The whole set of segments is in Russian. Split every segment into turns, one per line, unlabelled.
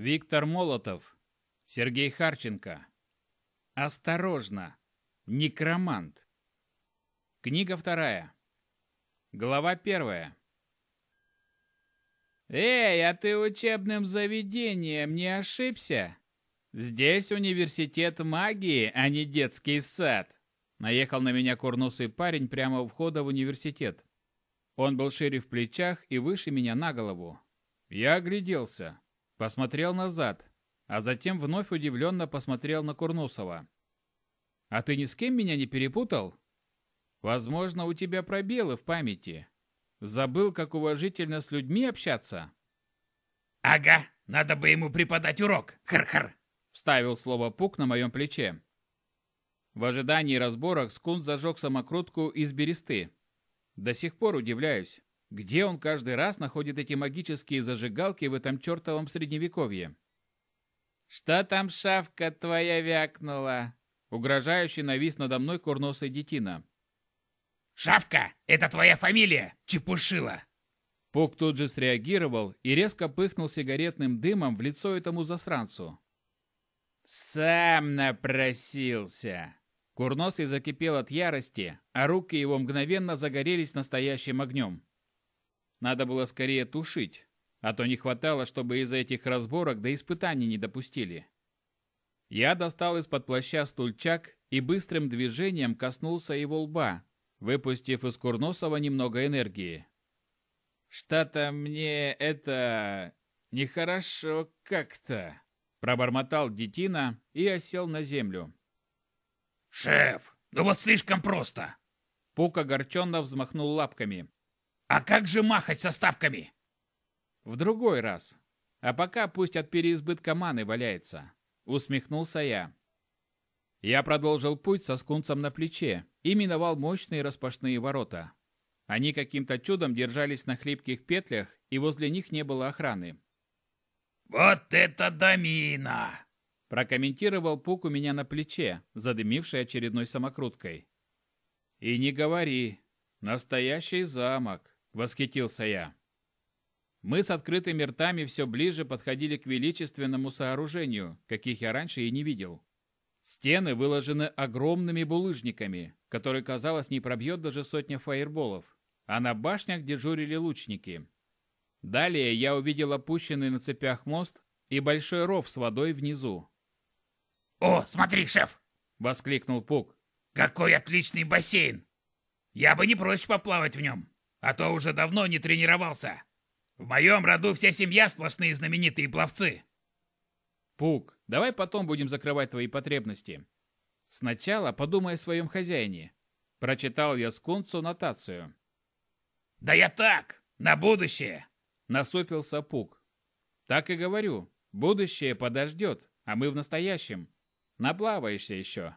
Виктор Молотов. Сергей Харченко. Осторожно! Некромант. Книга вторая. Глава первая. «Эй, а ты учебным заведением не ошибся? Здесь университет магии, а не детский сад!» Наехал на меня курносый парень прямо у входа в университет. Он был шире в плечах и выше меня на голову. Я огляделся, посмотрел назад, а затем вновь удивленно посмотрел на Курносова. «А ты ни с кем меня не перепутал? Возможно, у тебя пробелы в памяти. Забыл, как уважительно с людьми общаться?»
«Ага, надо бы ему преподать урок, хар-хар!»
Вставил слово «пук» на моем плече. В ожидании разборок Скунс зажег самокрутку из бересты. До сих пор удивляюсь, где он каждый раз находит эти магические зажигалки в этом чертовом средневековье. «Что там шавка твоя вякнула?» Угрожающе навис надо мной курносый детина.
«Шавка, это твоя фамилия, чепушила!»
Пук тут же среагировал и резко пыхнул сигаретным дымом в лицо этому засранцу. «Сам напросился!» Курносый закипел от ярости, а руки его мгновенно загорелись настоящим огнем. Надо было скорее тушить, а то не хватало, чтобы из-за этих разборок до испытаний не допустили. Я достал из-под плаща стульчак и быстрым движением коснулся его лба, выпустив из Курносова немного энергии. «Что-то мне это... нехорошо как-то», — пробормотал детина и осел на землю.
«Шеф, ну вот слишком просто!»
Пук огорченно взмахнул лапками.
«А как же махать со ставками?»
«В другой раз. А пока пусть от переизбытка маны валяется», — усмехнулся я. Я продолжил путь со скунцем на плече и миновал мощные распашные ворота. Они каким-то чудом держались на хлипких петлях, и возле них не было охраны.
«Вот это домина!»
прокомментировал Пук у меня на плече, задымивший очередной самокруткой. «И не говори, настоящий замок!» — восхитился я. Мы с открытыми ртами все ближе подходили к величественному сооружению, каких я раньше и не видел. Стены выложены огромными булыжниками, которые, казалось, не пробьет даже сотня фаерболов, а на башнях дежурили лучники. Далее я увидел опущенный на цепях мост и большой ров с водой внизу.
«О, смотри, шеф!»
— воскликнул Пук.
«Какой отличный бассейн! Я бы не прочь поплавать в нем, а то уже давно не тренировался. В моем роду вся семья сплошные знаменитые пловцы».
Пук, давай потом будем закрывать твои потребности. Сначала подумай о своем хозяине. Прочитал я скунцу нотацию.
Да я так, на будущее.
Насупился Пук. Так и говорю, будущее подождет, а мы в настоящем. Наплаваешься еще.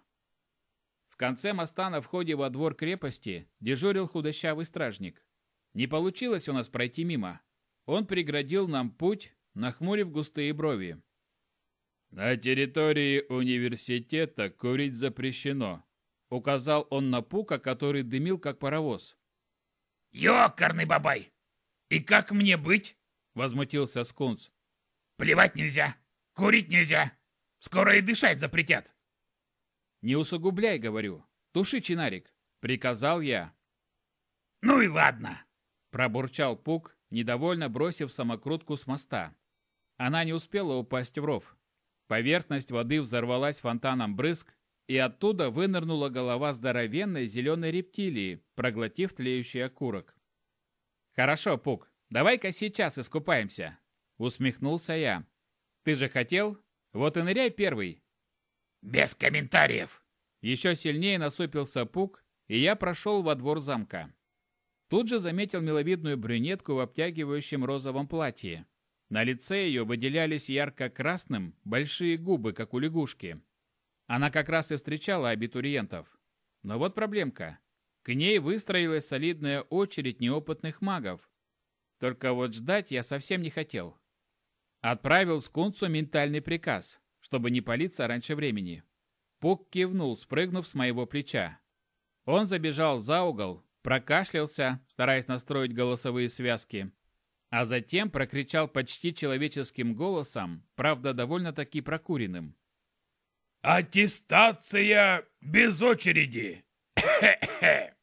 В конце моста на входе во двор крепости дежурил худощавый стражник. Не получилось у нас пройти мимо. Он преградил нам путь, нахмурив густые брови. «На территории университета курить запрещено», — указал он на Пука, который дымил, как паровоз.
«Ёкарный бабай! И как мне быть?»
— возмутился Скунс.
«Плевать нельзя, курить нельзя, скоро и дышать запретят».
«Не усугубляй, говорю, туши чинарик», — приказал я.
«Ну и ладно», —
пробурчал Пук, недовольно бросив самокрутку с моста. Она не успела упасть в ров. Поверхность воды взорвалась фонтаном брызг, и оттуда вынырнула голова здоровенной зеленой рептилии, проглотив тлеющий окурок. «Хорошо, Пук, давай-ка сейчас искупаемся», — усмехнулся я. «Ты же хотел? Вот и ныряй первый».
«Без комментариев!»
Еще сильнее насупился Пук, и я прошел во двор замка. Тут же заметил миловидную брюнетку в обтягивающем розовом платье. На лице ее выделялись ярко-красным большие губы, как у лягушки. Она как раз и встречала абитуриентов. Но вот проблемка. К ней выстроилась солидная очередь неопытных магов. Только вот ждать я совсем не хотел. Отправил Скунцу ментальный приказ, чтобы не палиться раньше времени. Пук кивнул, спрыгнув с моего плеча. Он забежал за угол, прокашлялся, стараясь настроить голосовые связки, А затем прокричал почти человеческим голосом, правда, довольно-таки прокуренным.
«Аттестация без очереди!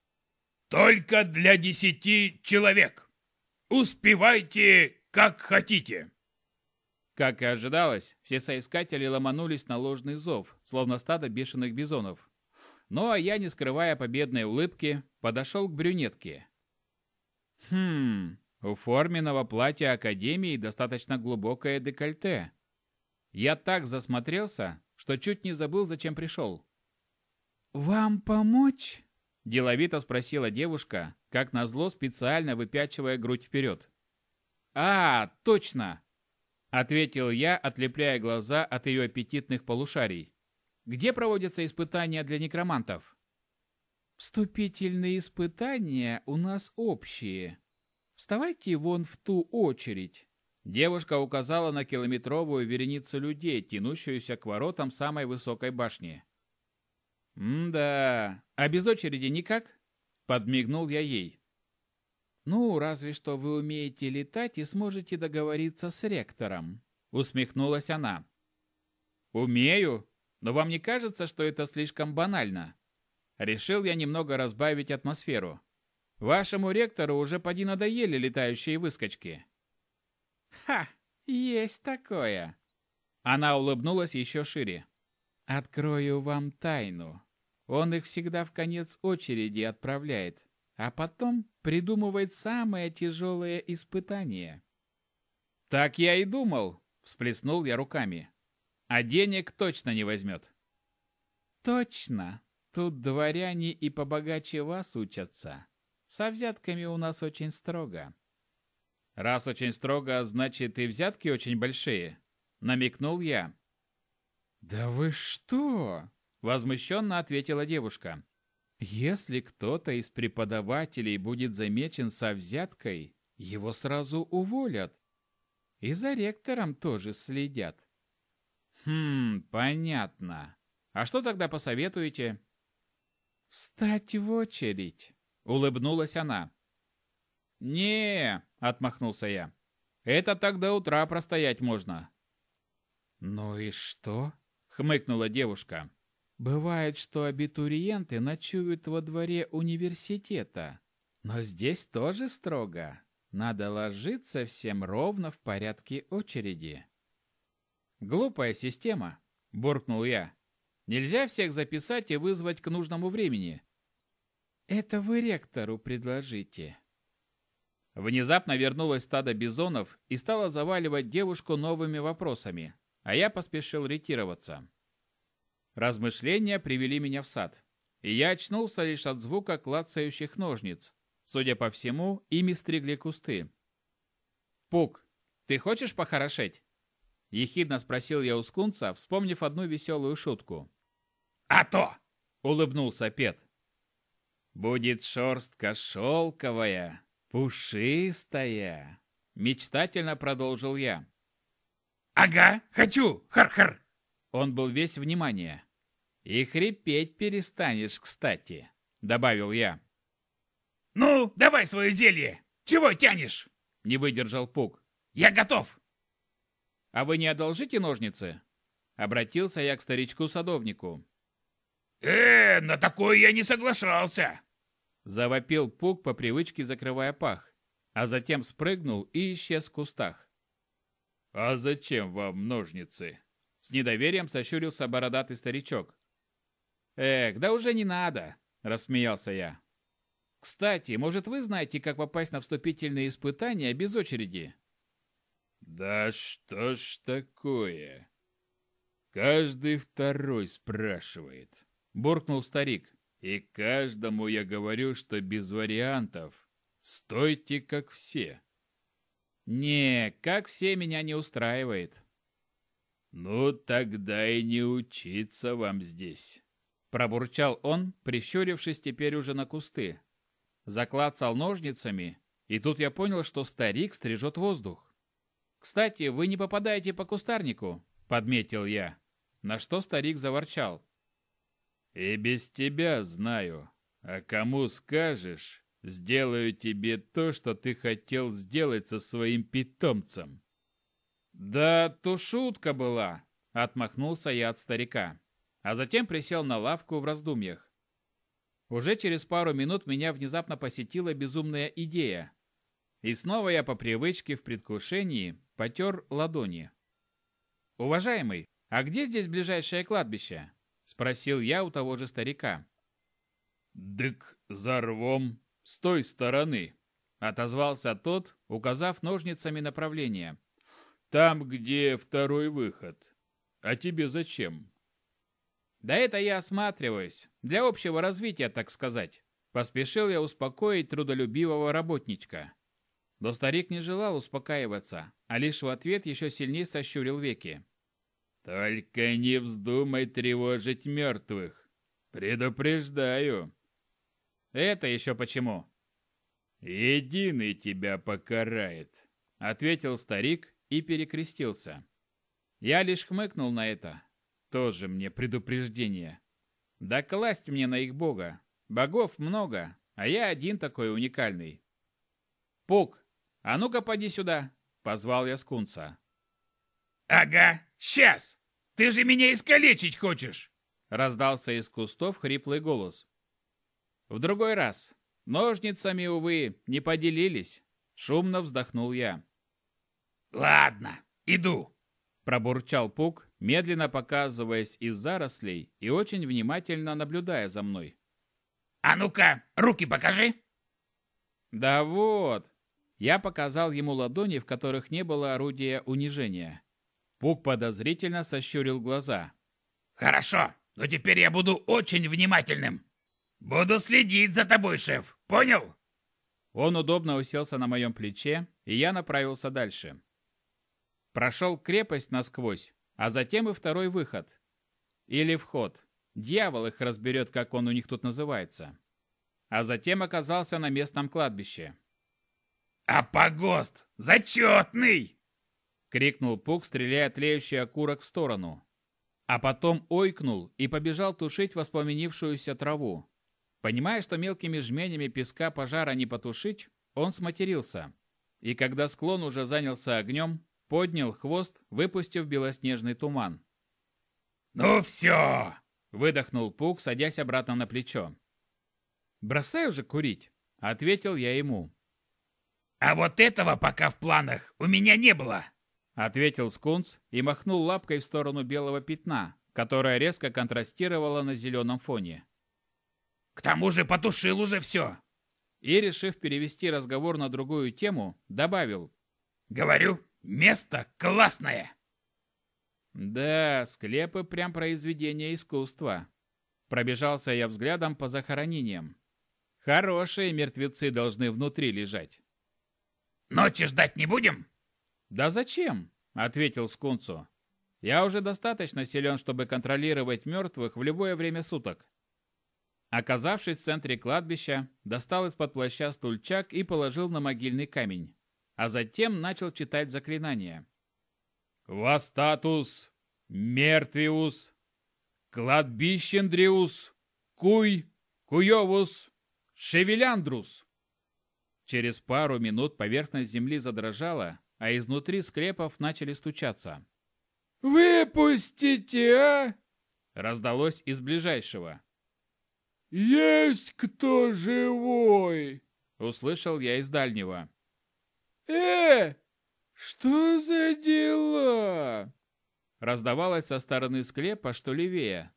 Только для десяти человек! Успевайте, как хотите!»
Как и ожидалось, все соискатели ломанулись на ложный зов, словно стадо бешеных бизонов. Ну а я, не скрывая победной улыбки, подошел к брюнетке. Хм, у форменного платья Академии достаточно глубокое декольте. Я так засмотрелся, что чуть не забыл, зачем пришел. «Вам помочь?» – деловито спросила девушка, как назло специально выпячивая грудь вперед. «А, точно! Ответил я, отлепляя глаза от ее аппетитных полушарий. Где проводятся испытания для некромантов? Вступительные испытания у нас общие. Вставайте вон в ту очередь. Девушка указала на километровую вереницу людей, тянущуюся к воротам самой высокой башни. «М-да, а без очереди никак?» Подмигнул я ей. «Ну, разве что вы умеете летать и сможете договориться с ректором», — усмехнулась она. «Умею, но вам не кажется, что это слишком банально?» Решил я немного разбавить атмосферу. Вашему ректору уже поди надоели летающие выскочки. Ха, есть такое. Она улыбнулась еще шире. Открою вам тайну. Он их всегда в конец очереди отправляет а потом придумывает самое тяжелое испытание. «Так я и думал», – всплеснул я руками. «А денег точно не возьмет». «Точно. Тут дворяне и побогаче вас учатся. Со взятками у нас очень строго». «Раз очень строго, значит и взятки очень большие», – намекнул я. «Да вы что?» – возмущенно ответила девушка. Если кто-то из преподавателей будет замечен со взяткой, его сразу уволят. И за ректором тоже следят. Хм, понятно. А что тогда посоветуете? Встать в очередь, улыбнулась она. Не, отмахнулся я. Это так до утра простоять можно. Ну и что? хмыкнула девушка. Бывает, что абитуриенты ночуют во дворе университета. Но здесь тоже строго. Надо ложиться всем ровно в порядке очереди. Глупая система, буркнул я. Нельзя всех записать и вызвать к нужному времени. Это вы ректору предложите. Внезапно вернулось стадо бизонов и стало заваливать девушку новыми вопросами, а я поспешил ретироваться. Размышления привели меня в сад, и я очнулся лишь от звука клацающих ножниц. Судя по всему, ими стригли кусты. «Пук, ты хочешь похорошеть?» Ехидно спросил я у скунца, вспомнив одну веселую шутку.
«А то!»
— улыбнулся Пет. «Будет шерстка шелковая, пушистая», — мечтательно продолжил я.
«Ага, хочу! Хар-хар!»
Он был весь внимание. «И хрипеть перестанешь, кстати», — добавил я.
«Ну, давай свое зелье! Чего тянешь?»
— не выдержал Пук.
«Я готов!»
«А вы не одолжите ножницы?» Обратился я к старичку-садовнику.
«Э, на такое я не соглашался!»
Завопил Пук по привычке, закрывая пах, а затем спрыгнул и исчез в кустах. «А зачем вам ножницы?» С недоверием сощурился бородатый старичок. «Эх, да уже не надо!» – рассмеялся я. «Кстати, может, вы знаете, как попасть на вступительные испытания без очереди?» «Да что ж такое?» «Каждый второй спрашивает», – буркнул старик. «И каждому я говорю, что без вариантов. Стойте, как все». «Не, как все меня не устраивает», «Ну, тогда и не учиться вам здесь», – пробурчал он, прищурившись теперь уже на кусты. Заклацал ножницами, и тут я понял, что старик стрижет воздух. «Кстати, вы не попадаете по кустарнику», – подметил я, на что старик заворчал. «И без тебя знаю, а кому скажешь, сделаю тебе то, что ты хотел сделать со своим питомцем». «Да то шутка была», — отмахнулся я от старика, а затем присел на лавку в раздумьях. Уже через пару минут меня внезапно посетила безумная идея. И снова я по привычке в предвкушении потер ладони. «Уважаемый, а где здесь ближайшее кладбище?» – спросил я у того же старика.
«Дык за рвом, с той стороны», –
отозвался тот, указав ножницами направление.
«Там, где второй выход. А тебе зачем?»
«Да это я осматриваюсь, для общего развития, так сказать», – поспешил я успокоить трудолюбивого работничка. Но старик не желал успокаиваться, а лишь в ответ еще сильнее сощурил веки.
Только не вздумай тревожить мертвых. Предупреждаю.
Это еще почему?
Единый тебя покарает, ответил старик и перекрестился.
Я лишь хмыкнул на это. Тоже мне предупреждение. Да класть мне на их бога. Богов много, а я один такой уникальный. Пук, а ну-ка поди сюда, позвал я скунца.
«Ага, сейчас! Ты же меня искалечить хочешь!»
Раздался из кустов хриплый голос. В другой раз. Ножницами, увы, не поделились. Шумно вздохнул я.
«Ладно, иду!»
Пробурчал Пук, медленно показываясь из зарослей и очень внимательно наблюдая за мной.
«А ну-ка, руки покажи!»
«Да вот!» Я показал ему ладони, в которых не было орудия унижения. Пук подозрительно сощурил глаза.
«Хорошо, но теперь я буду очень внимательным. Буду следить за тобой, шеф, понял?»
Он удобно уселся на моем плече, и я направился дальше. Прошел крепость насквозь, а затем и второй выход. Или вход. Дьявол их разберет, как он у них тут называется. А затем оказался на местном кладбище.
«А погост зачетный!»
— крикнул Пук, стреляя тлеющий окурок в сторону. А потом ойкнул и побежал тушить воспламенившуюся траву. Понимая, что мелкими жменями песка пожара не потушить, он сматерился. И когда склон уже занялся огнем, поднял хвост, выпустив белоснежный туман.
«Ну все!»
— выдохнул Пук, садясь обратно на плечо. «Бросай уже курить!» — ответил я ему.
«А вот этого пока в планах у меня не было!»
ответил скунс и махнул лапкой в сторону белого пятна, которое резко контрастировало на зеленом фоне.
К тому же потушил уже все.
И, решив перевести разговор на другую тему, добавил.
Говорю, место классное.
Да, склепы прям произведение искусства. Пробежался я взглядом по захоронениям. Хорошие мертвецы должны внутри лежать.
Ночи ждать не будем?
«Да зачем?» – ответил Скунцу. «Я уже достаточно силен, чтобы контролировать мертвых в любое время суток». Оказавшись в центре кладбища, достал из-под плаща стульчак и положил на могильный камень, а затем начал читать заклинание. «Вастатус, мертвиус, кладбищендриус, куй, куйовус, шевеляндрус». Через пару минут поверхность земли задрожала, а изнутри склепов начали стучаться.
«Выпустите, а!»
Раздалось из ближайшего.
«Есть кто живой?»
Услышал я из дальнего.
«Э, что за дела?»
Раздавалось со стороны склепа, что левее.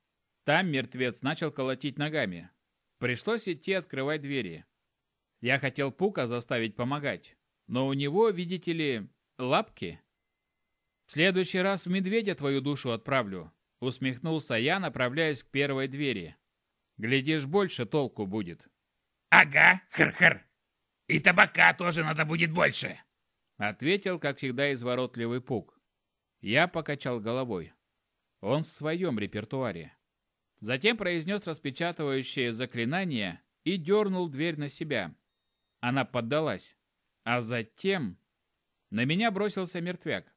Там мертвец начал колотить ногами. Пришлось идти открывать двери. Я хотел Пука заставить помогать, но у него, видите ли, лапки. В следующий раз в медведя твою душу отправлю, усмехнулся я, направляясь к первой двери. Глядишь, больше толку будет.
Ага, хр-хр. И табака тоже надо будет больше,
ответил, как всегда, изворотливый пук. Я покачал головой. Он в своем репертуаре. Затем произнес распечатывающее заклинание и дернул дверь на себя. Она поддалась. А затем на меня бросился мертвяк.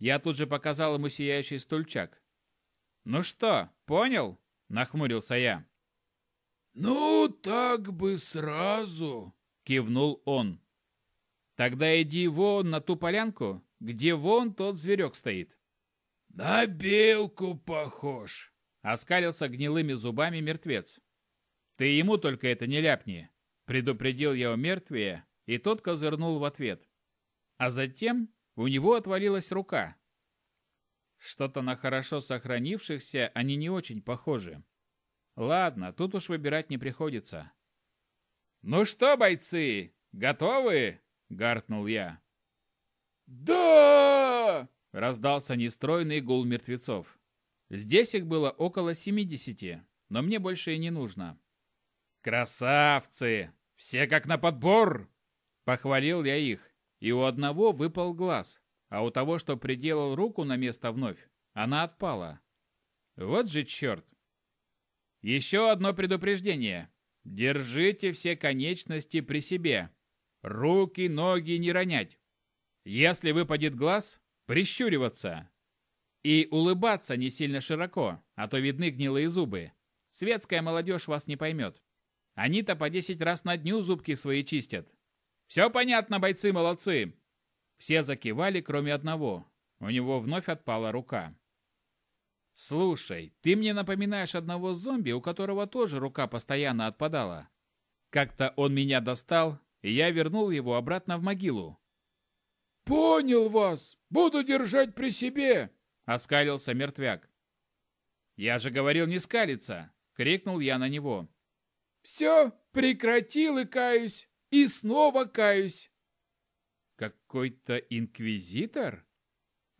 Я тут же показал ему сияющий стульчак. «Ну что, понял?» – нахмурился я.
Ну, так бы сразу,
кивнул он. Тогда иди вон на ту полянку, где вон тот зверек стоит.
На белку похож,
оскалился гнилыми зубами мертвец. Ты ему только это не ляпни, предупредил я у мертвия, и тот козырнул в ответ. А затем у него отвалилась рука. Что-то на хорошо сохранившихся они не очень похожи. Ладно, тут уж выбирать не приходится. «Ну что, бойцы, готовы?» — гаркнул я.
«Да!»
— раздался нестройный гул мертвецов. Здесь их было около семидесяти, но мне больше и не нужно. «Красавцы! Все как на подбор!» Похвалил я их, и у одного выпал глаз, а у того, что приделал руку на место вновь, она отпала. Вот же черт! Еще одно предупреждение. Держите все конечности при себе. Руки, ноги не ронять. Если выпадет глаз, прищуриваться. И улыбаться не сильно широко, а то видны гнилые зубы. Светская молодежь вас не поймет. Они-то по десять раз на дню зубки свои чистят. Все понятно, бойцы молодцы. Все закивали, кроме одного. У него вновь отпала рука. «Слушай, ты мне напоминаешь одного зомби, у которого тоже рука постоянно отпадала. Как-то он меня достал, и я вернул его обратно в могилу».
«Понял вас! Буду держать при себе!»
— оскалился мертвяк. «Я же говорил не скалиться!» — крикнул я на него.
«Все, прекратил и каюсь, и снова каюсь!»
«Какой-то инквизитор?»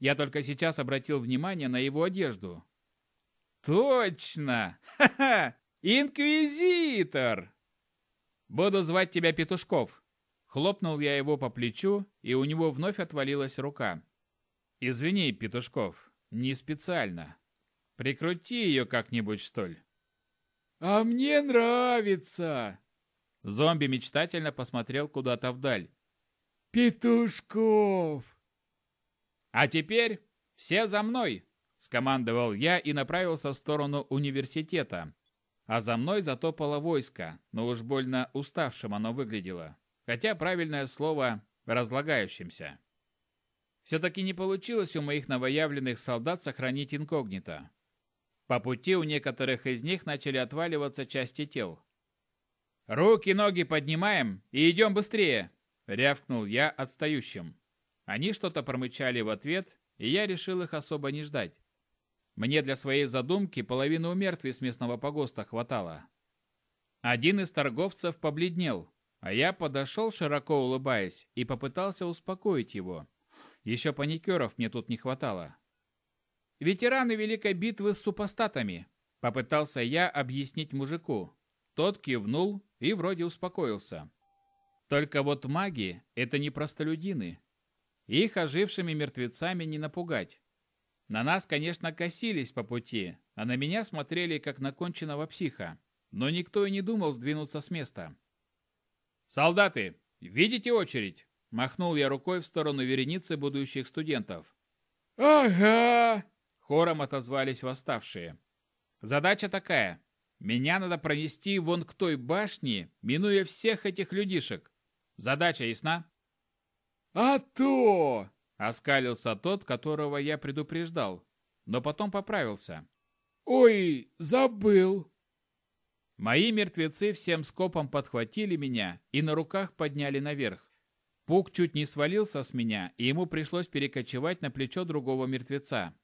Я только сейчас обратил внимание на его одежду. Точно! Ха-ха! Инквизитор! Буду звать тебя Петушков. Хлопнул я его по плечу, и у него вновь отвалилась рука. Извини, Петушков, не специально. Прикрути ее как-нибудь, что ли.
А мне нравится.
Зомби мечтательно посмотрел куда-то вдаль.
Петушков!
А теперь все за мной, скомандовал я и направился в сторону университета. А за мной затопало войско, но уж больно уставшим оно выглядело. Хотя правильное слово «разлагающимся». Все-таки не получилось у моих новоявленных солдат сохранить инкогнито. По пути у некоторых из них начали отваливаться части тел. «Руки, ноги поднимаем и идем быстрее!» – рявкнул я отстающим. Они что-то промычали в ответ, и я решил их особо не ждать. Мне для своей задумки половины у мертвей с местного погоста хватало. Один из торговцев побледнел, а я подошел, широко улыбаясь, и попытался успокоить его. Еще паникеров мне тут не хватало. «Ветераны Великой битвы с супостатами», — попытался я объяснить мужику. Тот кивнул и вроде успокоился. Только вот маги — это не простолюдины, их ожившими мертвецами не напугать. На нас, конечно, косились по пути, а на меня смотрели, как на конченного психа. Но никто и не думал сдвинуться с места. «Солдаты, видите очередь?» Махнул я рукой в сторону вереницы будущих студентов.
«Ага!»
Хором отозвались восставшие. «Задача такая. Меня надо пронести вон к той башне, минуя всех этих людишек. Задача ясна?»
«А то!»
– оскалился тот, которого я предупреждал, но потом поправился.
«Ой, забыл!»
Мои мертвецы всем скопом подхватили меня и на руках подняли наверх. Пук чуть не свалился с меня, и ему пришлось перекочевать на плечо другого мертвеца.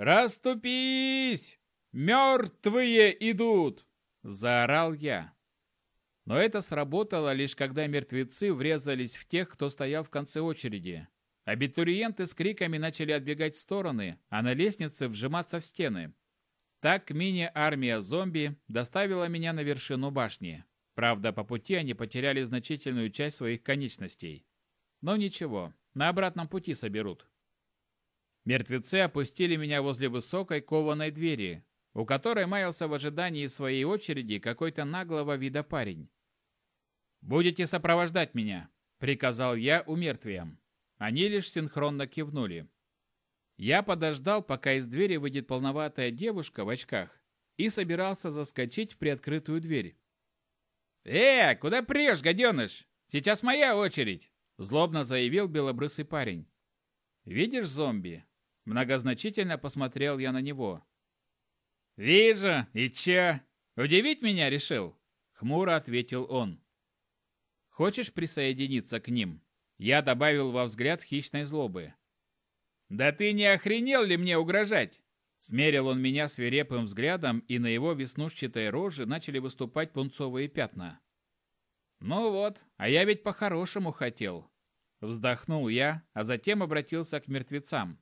«Раступись! Мертвые идут!» – заорал я. Но это сработало лишь когда мертвецы врезались в тех, кто стоял в конце очереди. Абитуриенты с криками начали отбегать в стороны, а на лестнице вжиматься в стены. Так мини-армия зомби доставила меня на вершину башни. Правда, по пути они потеряли значительную часть своих конечностей. Но ничего, на обратном пути соберут. Мертвецы опустили меня возле высокой кованой двери, у которой маялся в ожидании своей очереди какой-то наглого вида парень. «Будете сопровождать меня», — приказал я умертвиям. Они лишь синхронно кивнули. Я подождал, пока из двери выйдет полноватая девушка в очках, и собирался заскочить в приоткрытую дверь. «Э, куда прешь, гаденыш? Сейчас моя очередь!» Злобно заявил белобрысый парень. «Видишь зомби?» Многозначительно посмотрел я на него. «Вижу, и чё? Удивить меня решил?» Хмуро ответил он. «Хочешь присоединиться к ним?» Я добавил во взгляд хищной злобы. «Да ты не охренел ли мне угрожать?» Смерил он меня свирепым взглядом, и на его веснушчатой роже начали выступать пунцовые пятна. «Ну вот, а я ведь по-хорошему хотел». Вздохнул я, а затем обратился к мертвецам.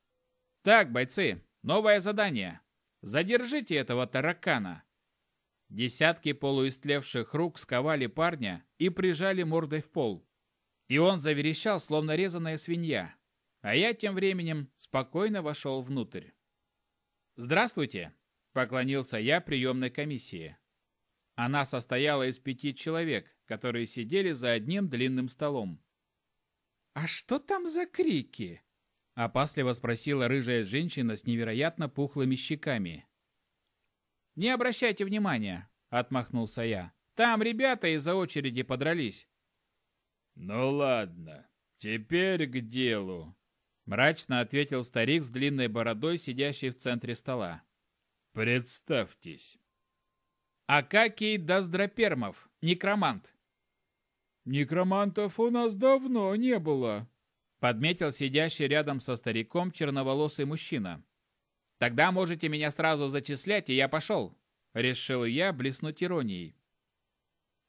«Так, бойцы, новое задание. Задержите этого таракана». Десятки полуистлевших рук сковали парня и прижали мордой в пол. И он заверещал, словно резаная свинья. А я тем временем спокойно вошел внутрь. «Здравствуйте!» – поклонился я приемной комиссии. Она состояла из пяти человек, которые сидели за одним длинным столом.
«А что там за крики?»
– опасливо спросила рыжая женщина с невероятно пухлыми щеками. «Не обращайте внимания», – отмахнулся я. «Там ребята из-за очереди подрались».
«Ну ладно, теперь к делу»,
Мрачно ответил старик с длинной бородой, сидящий в центре стола.
Представьтесь.
Акакий Доздропермов, некромант.
Некромантов у нас давно не было,
подметил сидящий рядом со стариком черноволосый мужчина. Тогда можете меня сразу зачислять, и я пошел. Решил я блеснуть иронией.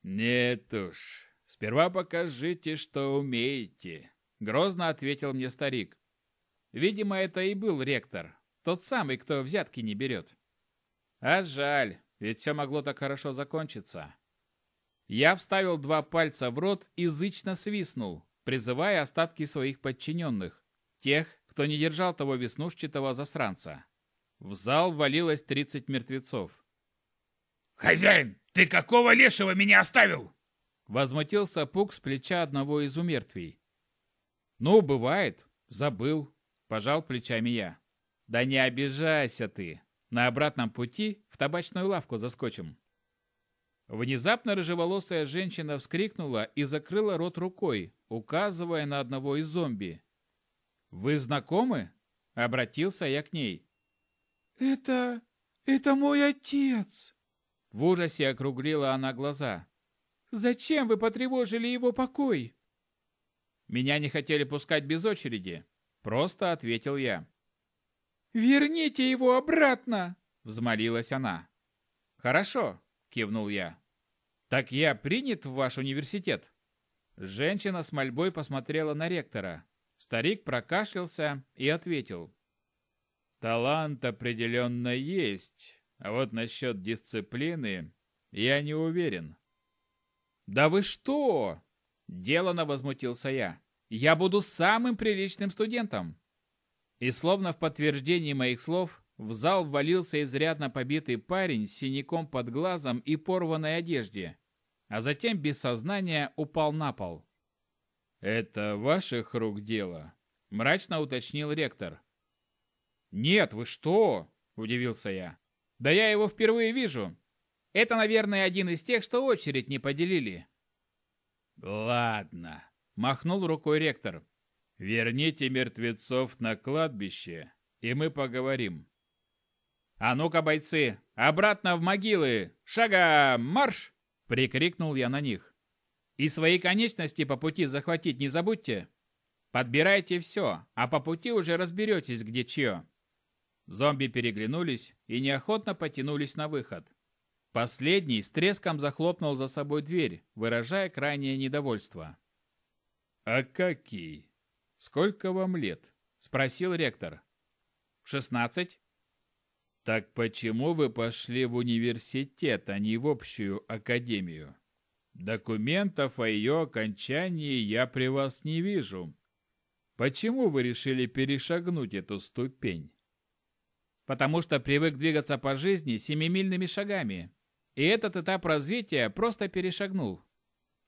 Нет уж, сперва покажите, что умеете,
грозно ответил мне старик. Видимо, это и был ректор. Тот самый, кто взятки не берет. А жаль, ведь все могло так хорошо закончиться. Я вставил два пальца в рот и зычно свистнул, призывая остатки своих подчиненных, тех, кто не держал того веснушчатого засранца. В зал валилось тридцать мертвецов.
«Хозяин, ты какого лешего меня оставил?»
Возмутился Пук с плеча одного из умертвий. «Ну, бывает. Забыл. Пожал плечами я. Да не обижайся ты. На обратном пути в табачную лавку заскочим. Внезапно рыжеволосая женщина вскрикнула и закрыла рот рукой, указывая на одного из зомби. «Вы знакомы?» — обратился я к ней.
«Это... это мой отец!»
В ужасе округлила она глаза.
«Зачем вы потревожили его покой?»
«Меня не хотели пускать без очереди. Просто ответил я.
«Верните его обратно!» – взмолилась она.
«Хорошо», – кивнул я. «Так я принят в ваш университет?» Женщина с мольбой посмотрела на ректора. Старик прокашлялся и ответил.
«Талант определенно есть, а вот насчет дисциплины я не уверен».
«Да вы что?» – делано возмутился я. Я буду самым приличным студентом. И словно в подтверждении моих слов, в зал ввалился изрядно побитый парень с синяком под глазом и порванной одежде, а затем без сознания упал на пол.
«Это ваших рук дело?» – мрачно уточнил ректор.
«Нет, вы что?» – удивился я. «Да я его впервые вижу. Это, наверное, один из тех, что очередь не поделили».
«Ладно», Махнул рукой ректор. «Верните мертвецов на кладбище, и мы поговорим».
«А ну-ка, бойцы, обратно в могилы! Шага, марш!» — прикрикнул я на них. «И свои конечности по пути захватить не забудьте. Подбирайте все, а по пути уже разберетесь, где чье». Зомби переглянулись и неохотно потянулись на выход. Последний с треском захлопнул за собой дверь, выражая крайнее недовольство.
«А какие? Сколько вам лет?»
– спросил ректор. «Шестнадцать».
«Так почему вы пошли в университет, а не в общую академию? Документов о ее окончании я при вас не вижу. Почему вы решили перешагнуть эту ступень?»
«Потому что привык двигаться по жизни семимильными шагами, и этот этап развития просто перешагнул»,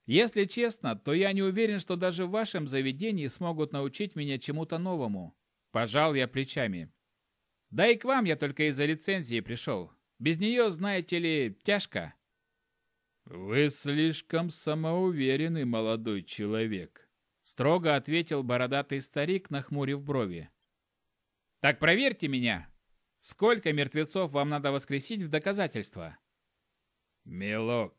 если честно, то я не уверен, что даже в вашем заведении смогут научить меня чему-то новому. Пожал я плечами. Да и к вам я только из-за лицензии пришел. Без нее, знаете ли, тяжко.
Вы слишком самоуверенный молодой человек,
строго ответил бородатый старик, нахмурив брови. Так проверьте меня. Сколько мертвецов вам надо воскресить в доказательство?
Милок,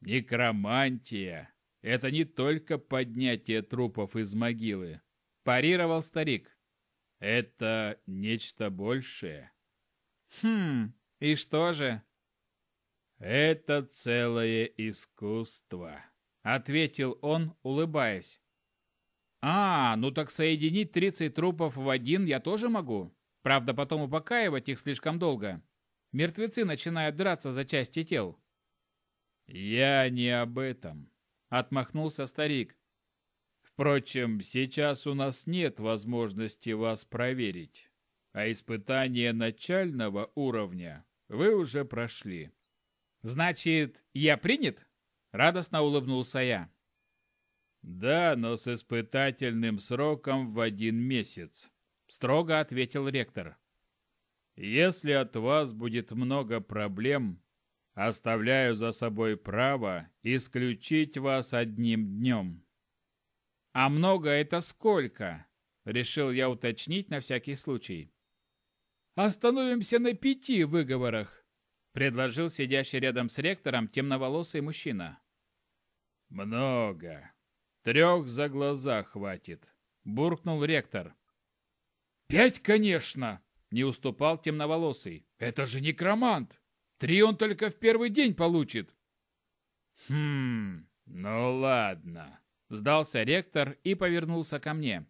некромантия – это не только поднятие трупов из могилы,
парировал старик.
Это нечто большее.
Хм, и что же?
Это целое искусство,
ответил он, улыбаясь. А, ну так соединить 30 трупов в один я тоже могу. Правда, потом упокаивать их слишком долго. Мертвецы начинают драться за части тел.
Я не об этом, отмахнулся старик. Впрочем, сейчас у нас нет возможности вас проверить, а испытание начального уровня вы уже прошли.
Значит, я принят? Радостно улыбнулся я.
Да, но с испытательным сроком в один месяц, строго ответил ректор. Если от вас будет много проблем, оставляю за собой право исключить вас одним днем.
А много это сколько? Решил я уточнить на всякий случай.
Остановимся на пяти выговорах,
предложил сидящий рядом с ректором темноволосый мужчина.
Много. Трех за глаза хватит, буркнул ректор.
Пять, конечно,
не уступал темноволосый.
Это же некромант. Три он только в первый день получит.
Хм, ну ладно.
Сдался ректор и повернулся ко мне.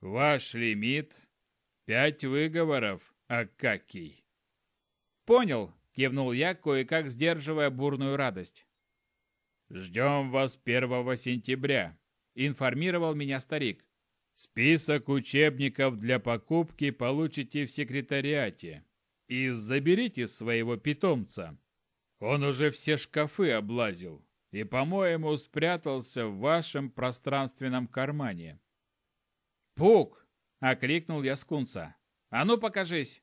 Ваш лимит — пять выговоров, Акакий.
Понял, кивнул я, кое-как сдерживая бурную радость.
«Ждем вас 1 сентября», — информировал меня старик. «Список учебников для покупки получите в секретариате. И заберите своего питомца. Он уже все шкафы облазил и, по-моему, спрятался в вашем пространственном кармане.
«Пук!» — окликнул я скунса. «А ну, покажись!»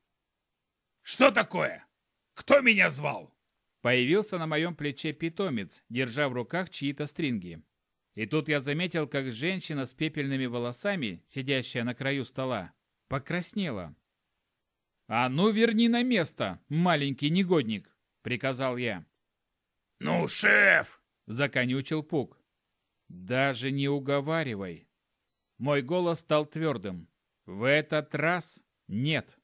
«Что такое? Кто меня звал?»
Появился на моем плече питомец, держа в руках чьи-то стринги. И тут я заметил, как женщина с пепельными волосами, сидящая на краю стола, покраснела. «А ну, верни на место, маленький негодник!» — приказал я.
«Ну, шеф!»
Законючил Пук. Даже не уговаривай. Мой голос стал твердым. В этот раз нет.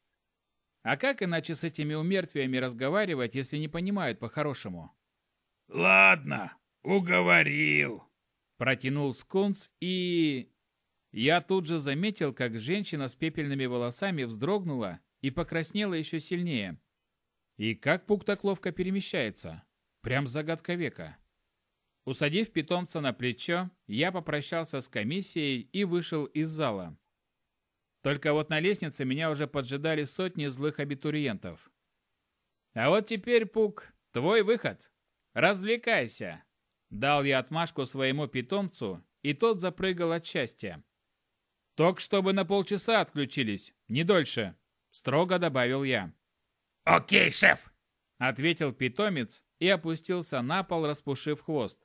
А как иначе с этими умертвиями разговаривать, если не понимают по-хорошему?
Ладно, уговорил.
Протянул Скунс и... Я тут же заметил, как женщина с пепельными волосами вздрогнула и покраснела еще сильнее. И как Пук так ловко перемещается. Прям загадка века. Усадив питомца на плечо, я попрощался с комиссией и вышел из зала. Только вот на лестнице меня уже поджидали сотни злых абитуриентов. «А вот теперь, Пук, твой выход. Развлекайся!» Дал я отмашку своему питомцу, и тот запрыгал от счастья. «Только чтобы на полчаса отключились, не дольше», — строго добавил я.
«Окей, шеф!»
— ответил питомец и опустился на пол, распушив хвост.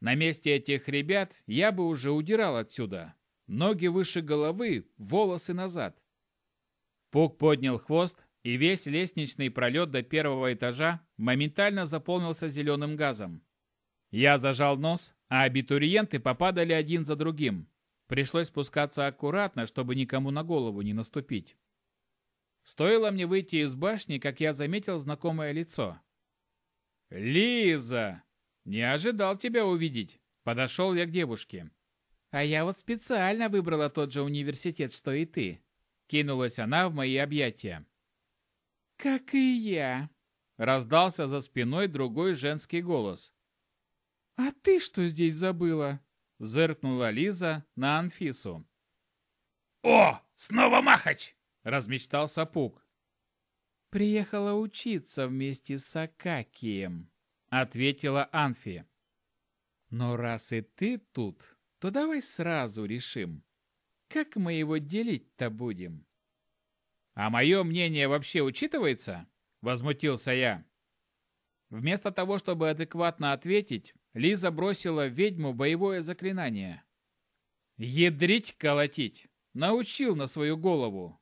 На месте этих ребят я бы уже удирал отсюда. Ноги выше головы, волосы назад. Пук поднял хвост, и весь лестничный пролет до первого этажа моментально заполнился зеленым газом. Я зажал нос, а абитуриенты попадали один за другим. Пришлось спускаться аккуратно, чтобы никому на голову не наступить. Стоило мне выйти из башни, как я заметил знакомое лицо. «Лиза!» «Не ожидал тебя увидеть», — подошел я к девушке. «А я вот специально выбрала тот же университет, что и ты», — кинулась она в мои объятия. «Как и я», — раздался за спиной другой женский голос. «А ты что здесь забыла?» — зыркнула Лиза на Анфису.
«О, снова Махач!»
— размечтался Пук. «Приехала учиться вместе с Акакием», ответила Анфи. Но раз и ты тут, то давай сразу решим, как мы его делить-то будем. А мое мнение вообще учитывается? возмутился я. Вместо того, чтобы адекватно ответить, Лиза бросила в ведьму боевое заклинание. Ядрить колотить! Научил на свою голову.